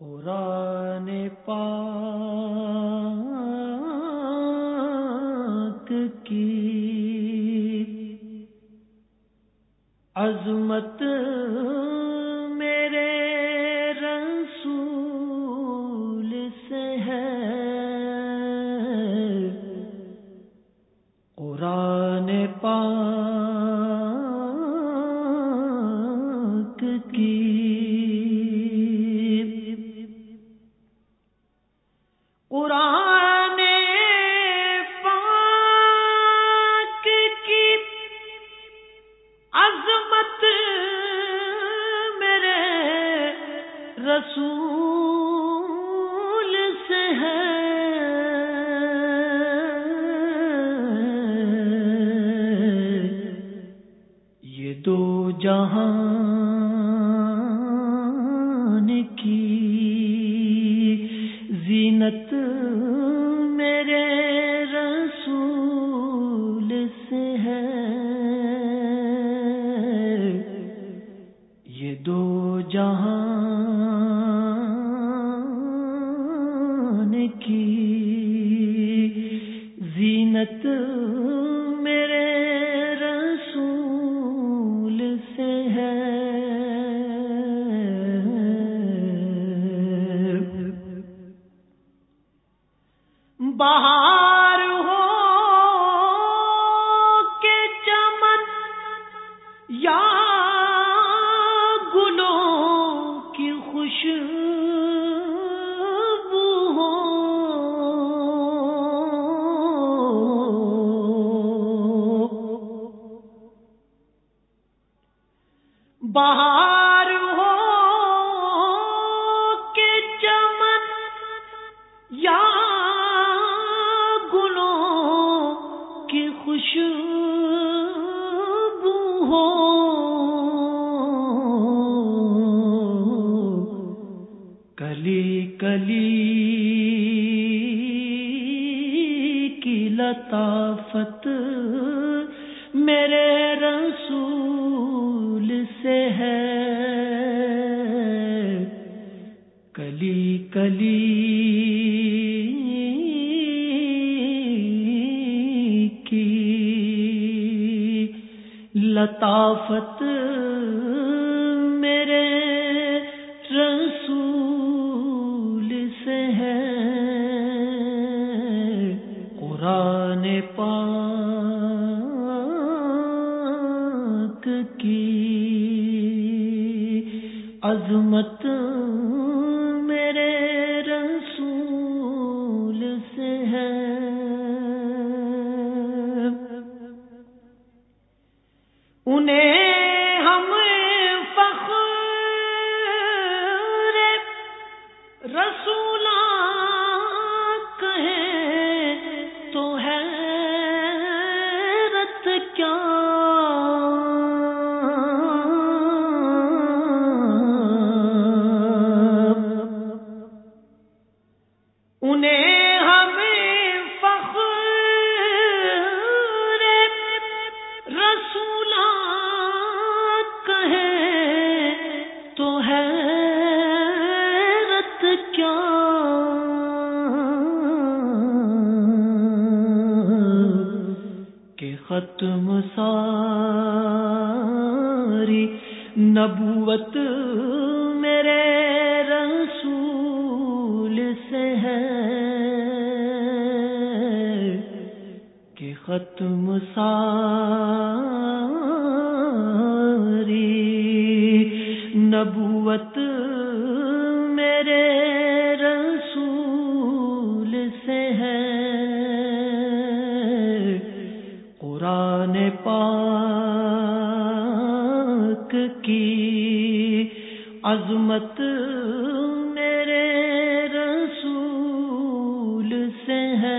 قرآن پاک کی عظمت جہان کی زینت میرے رسول سے ہے۔ یہ دو جہاں کی خوشبو ہو۔ کلی کلی کی لطافت میرے رسول سے ہے۔ کلی کلی لطافت نبوت میرے رسول سے ہے کہ ختم ساری نبوت میرے رسول سے ہے قرآن پاک عظمت میرے رسول سے ہے۔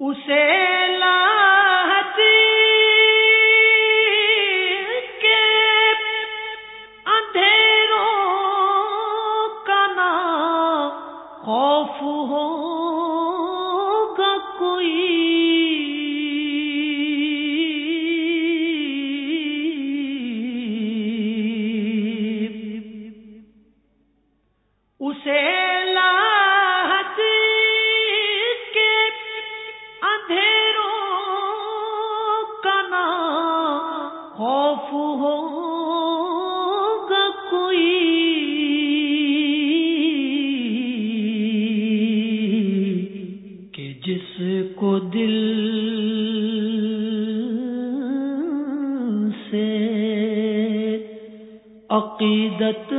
اسے لاہتی کے خوف ہوگا کوئی۔ سے عقیدت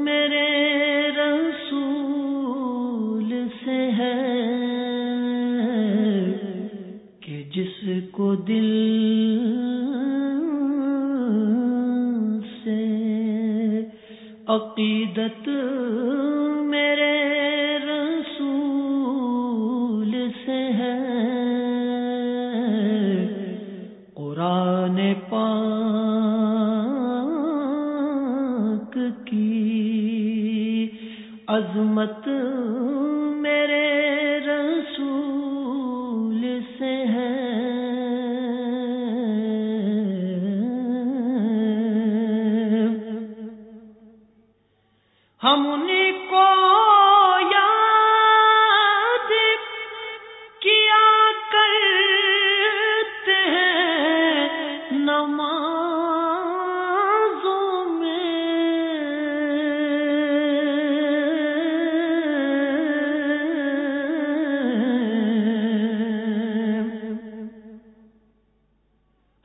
میرے رسول سے ہے کہ جس کو دل سے عقیدت ملک کی عظمت میرے رسول سے ہے۔ ہم انہیں کو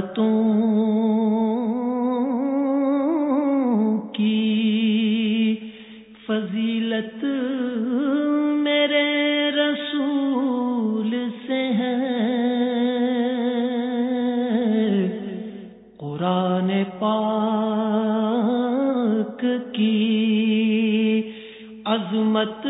عبادتوں کی فضیلت میرے رسول سے ہے۔ قرآن پاک کی عظمت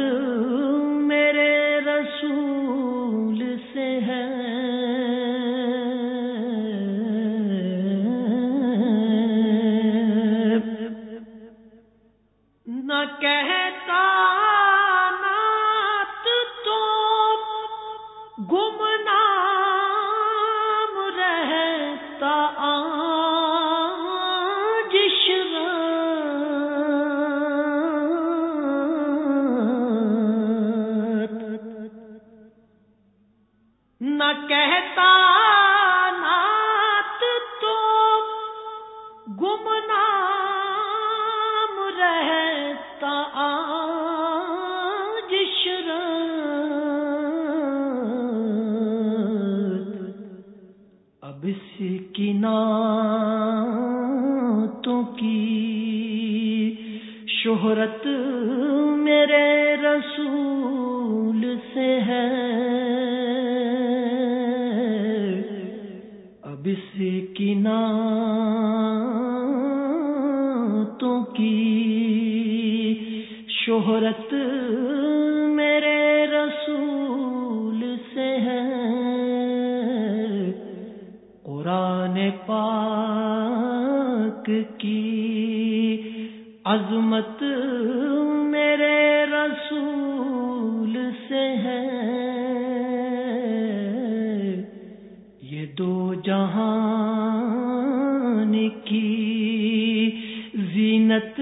سے ہے کی تو کی شہرت میرے رسول سے ہے۔ قرآن پاک کی عظمت میرے رسول سے ہے۔ جہان کی زینت